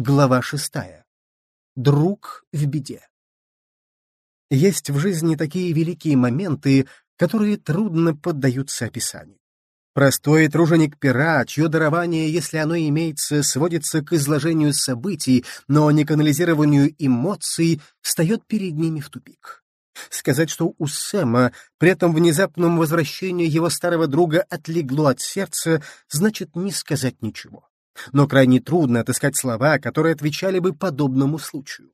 Глава шестая. Друг в беде. Есть в жизни такие великие моменты, которые трудно поддаются описанию. Простой труженик пера, чье дарование, если оно имеется, сводится к изложению событий, но не к анализированию эмоций, встает перед ними в тупик. Сказать, что у Сэма при этом внезапном возвращении его старого друга отлегло от сердца, значит не сказать ничего но крайне трудно отыскать слова, которые отвечали бы подобному случаю.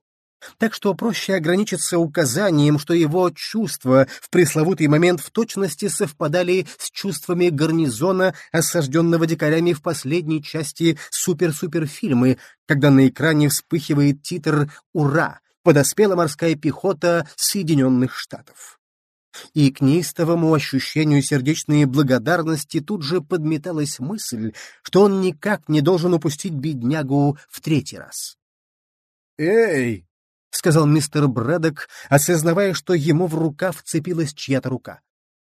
Так что проще ограничиться указанием, что его чувства в пресловутый момент в точности совпадали с чувствами гарнизона, осажденного дикарями в последней части супер-супер-фильмы, когда на экране вспыхивает титр «Ура!» подоспела морская пехота Соединенных Штатов и к неистовому ощущению сердечной благодарности тут же подметалась мысль, что он никак не должен упустить беднягу в третий раз. «Эй!» — сказал мистер Брэдок, осознавая, что ему в рукав вцепилась чья-то рука.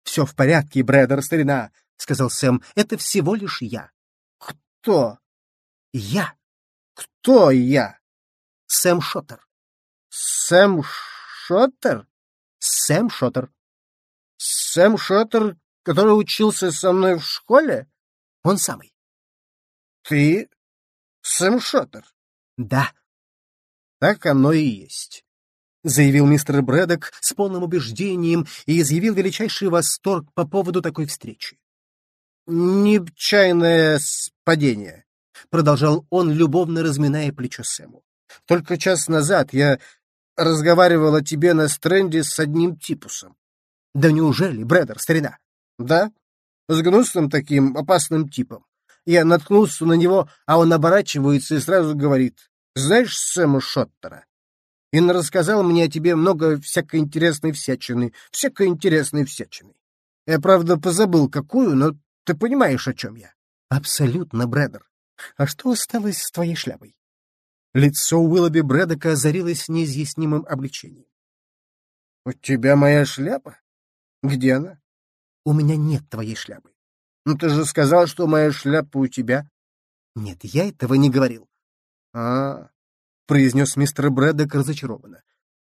«Все в порядке, Брэдер, старина!» — сказал Сэм. «Это всего лишь я». «Кто?» «Я». «Кто я?» «Сэм Шоттер». «Сэм Шоттер?» «Сэм Шоттер». Сэм Шоттер, который учился со мной в школе? Он самый. Ты Сэм Шоттер? Да. Так оно и есть. — заявил мистер Брэдок с полным убеждением и изъявил величайший восторг по поводу такой встречи. «Нечаянное падение», — продолжал он, любовно разминая плечо Сэму. «Только час назад я разговаривал о тебе на стренде с одним типусом. Да неужели, Брэдер, старина? Да, с гнусным таким опасным типом. Я наткнулся на него, а он оборачивается и сразу говорит, знаешь Сэма Шоттера? И он рассказал мне о тебе много всякой интересной всячины, всякой интересной всячины. Я, правда, позабыл, какую, но ты понимаешь, о чем я. Абсолютно, Брэдер. А что осталось с твоей шляпой? Лицо Уиллоби Брэдока озарилось неизъяснимым облегчением. — У тебя моя шляпа? Где она? У меня нет твоей шляпы. Ну ты же сказал, что моя шляпа у тебя. Нет, я этого не говорил. А, произнес мистер Брэддок разочарованно.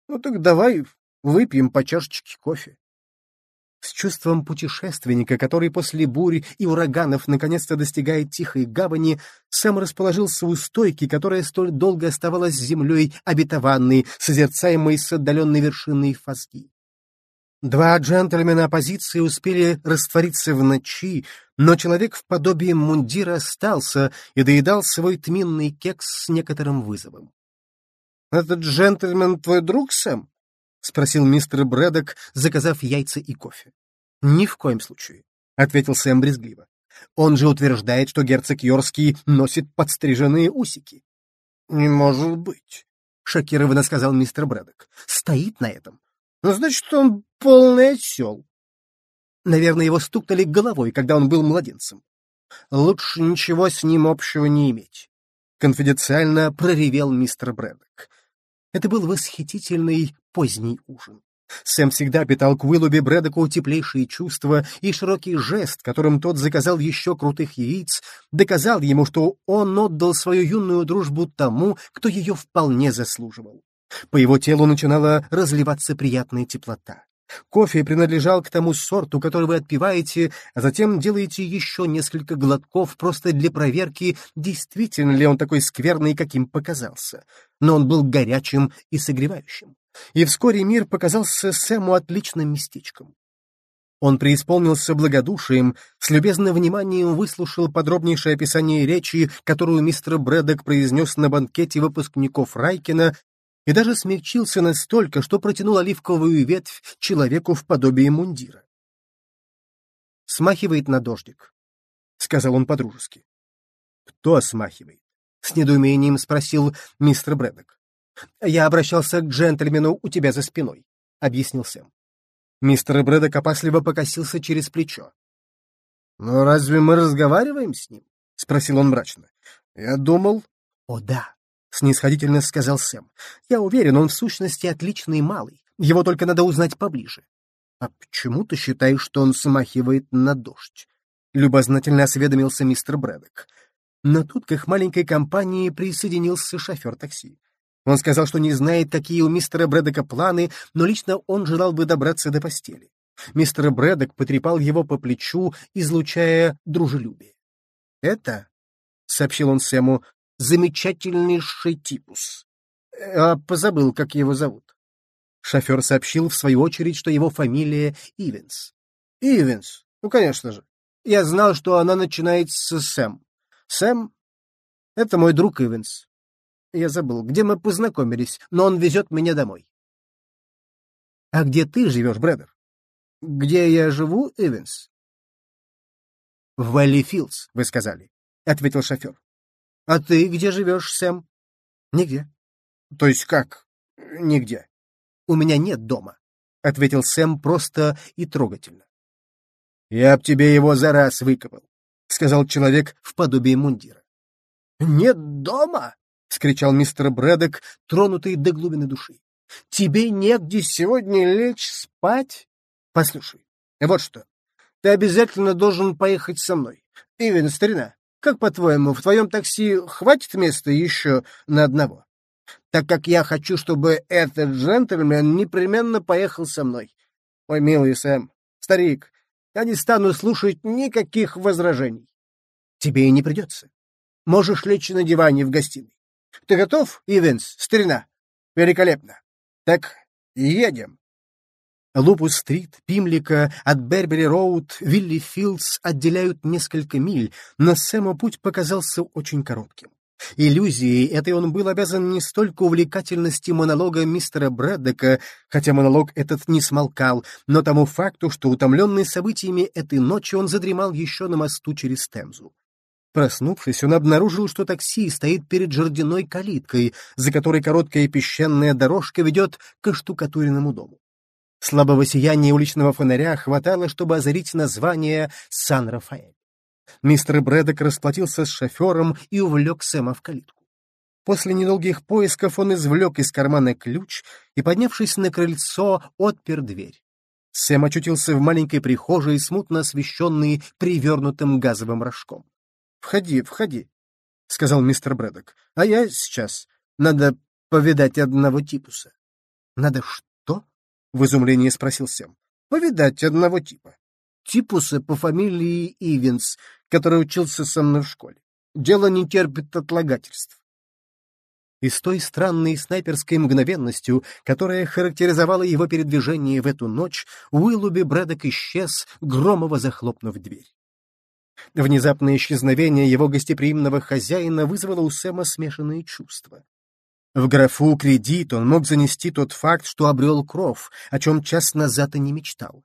Ну так давай выпьем по чашечке кофе. С чувством путешественника, который после бури и ураганов наконец-то достигает тихой гавани, Сэм расположился у стойки, которая столь долго оставалась землей обетованной, созерцаемой с отдаленной вершиной фазги. Два джентльмена оппозиции успели раствориться в ночи, но человек в подобии мундира остался и доедал свой тминный кекс с некоторым вызовом. — Этот джентльмен твой друг, Сэм? — спросил мистер Брэдок, заказав яйца и кофе. — Ни в коем случае, — ответил Сэм брезгливо. — Он же утверждает, что герцог Йорский носит подстриженные усики. — Не может быть, — шокированно сказал мистер Брэдок. — Стоит на этом. Ну, значит, он полный осел. Наверное, его стукнули головой, когда он был младенцем. Лучше ничего с ним общего не иметь. Конфиденциально проревел мистер Брэддок. Это был восхитительный поздний ужин. Сэм всегда питал к Уиллуби Брэдоку теплейшие чувства, и широкий жест, которым тот заказал еще крутых яиц, доказал ему, что он отдал свою юную дружбу тому, кто ее вполне заслуживал. По его телу начинала разливаться приятная теплота. Кофе принадлежал к тому сорту, который вы отпиваете, а затем делаете еще несколько глотков просто для проверки, действительно ли он такой скверный, каким показался. Но он был горячим и согревающим. И вскоре мир показался Сэму отличным местечком. Он преисполнился благодушием, с любезным вниманием выслушал подробнейшее описание речи, которую мистер Брэддок произнес на банкете выпускников Райкина и даже смягчился настолько, что протянул оливковую ветвь человеку в подобии мундира. «Смахивает на дождик», — сказал он по-дружески. «Кто смахивает?» — с недоумением спросил мистер Брэддок. «Я обращался к джентльмену у тебя за спиной», — объяснил Сэм. Мистер Брэддок опасливо покосился через плечо. «Но разве мы разговариваем с ним?» — спросил он мрачно. «Я думал...» «О да, — снисходительно сказал Сэм. «Я уверен, он в сущности отличный малый. Его только надо узнать поближе». «А почему ты считаешь, что он смахивает на дождь?» — любознательно осведомился мистер Брэдок. Но тут к их маленькой компании присоединился шофер такси. Он сказал, что не знает, какие у мистера Брэдока планы, но лично он желал бы добраться до постели. Мистер Брэдок потрепал его по плечу, излучая дружелюбие. «Это», — сообщил он Сэму, — «замечательнейший типус. А позабыл, как его зовут». Шофер сообщил, в свою очередь, что его фамилия Ивенс. «Ивенс? Ну, конечно же. Я знал, что она начинается с Сэм. Сэм — это мой друг Ивенс. Я забыл, где мы познакомились, но он везет меня домой. — А где ты живешь, Брэдер? — Где я живу, Ивенс? — В Валли Филдс, вы сказали, — ответил шофер. — А ты где живешь, Сэм? — Нигде. — То есть как? Нигде. — У меня нет дома, — ответил Сэм просто и трогательно. — Я б тебе его за раз выкопал, — сказал человек в подобии мундира. — Нет дома? — скричал мистер Брэдок, тронутый до глубины души. — Тебе негде сегодня лечь спать? Послушай, вот что. Ты обязательно должен поехать со мной. Ивен, старина, как по-твоему, в твоем такси хватит места еще на одного? Так как я хочу, чтобы этот джентльмен непременно поехал со мной. Ой, милый Сэм, старик, я не стану слушать никаких возражений. Тебе и не придется. Можешь лечь на диване в гостиной. Ты готов, Ивенс, старина? Великолепно. Так, едем. Лупус-стрит, Пимлика, от Бербери-роуд, Вилли-филдс отделяют несколько миль, но Сэму путь показался очень коротким. Иллюзией этой он был обязан не столько увлекательности монолога мистера Брэддека, хотя монолог этот не смолкал, но тому факту, что, утомленный событиями этой ночи, он задремал еще на мосту через Темзу. Проснувшись, он обнаружил, что такси стоит перед жердяной калиткой, за которой короткая песчаная дорожка ведет к штукатуренному дому. Слабого сияния уличного фонаря хватало, чтобы озарить название «Сан-Рафаэль». Мистер Брэдок расплатился с шофером и увлек Сэма в калитку. После недолгих поисков он извлек из кармана ключ и, поднявшись на крыльцо, отпер дверь. Сэм очутился в маленькой прихожей, смутно освещенной привернутым газовым рожком. Входи, входи, — сказал мистер Брэдок. — А я сейчас. Надо повидать одного типуса. — Надо что? — в изумлении спросил Сэм. — Повидать одного типа. Типуса по фамилии Ивенс, который учился со мной в школе. Дело не терпит отлагательств. И с той странной снайперской мгновенностью, которая характеризовала его передвижение в эту ночь, Уиллуби Брэдок исчез, громово захлопнув дверь. Внезапное исчезновение его гостеприимного хозяина вызвало у Сэма смешанные чувства. В графу «кредит» он мог занести тот факт, что обрел кров, о чем час назад и не мечтал.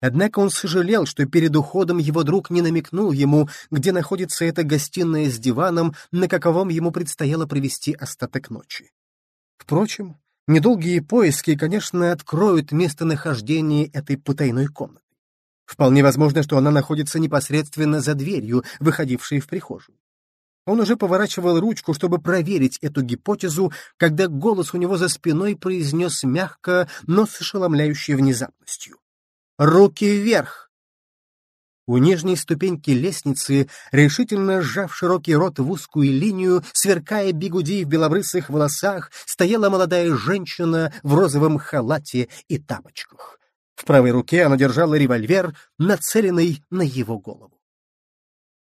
Однако он сожалел, что перед уходом его друг не намекнул ему, где находится эта гостиная с диваном, на каковом ему предстояло провести остаток ночи. Впрочем, недолгие поиски, конечно, откроют местонахождение этой потайной комнаты. Вполне возможно, что она находится непосредственно за дверью, выходившей в прихожую. Он уже поворачивал ручку, чтобы проверить эту гипотезу, когда голос у него за спиной произнес мягко, но с ошеломляющей внезапностью. «Руки вверх!» У нижней ступеньки лестницы, решительно сжав широкий рот в узкую линию, сверкая бигуди в белобрысых волосах, стояла молодая женщина в розовом халате и тапочках. В правой руке она держала револьвер, нацеленный на его голову.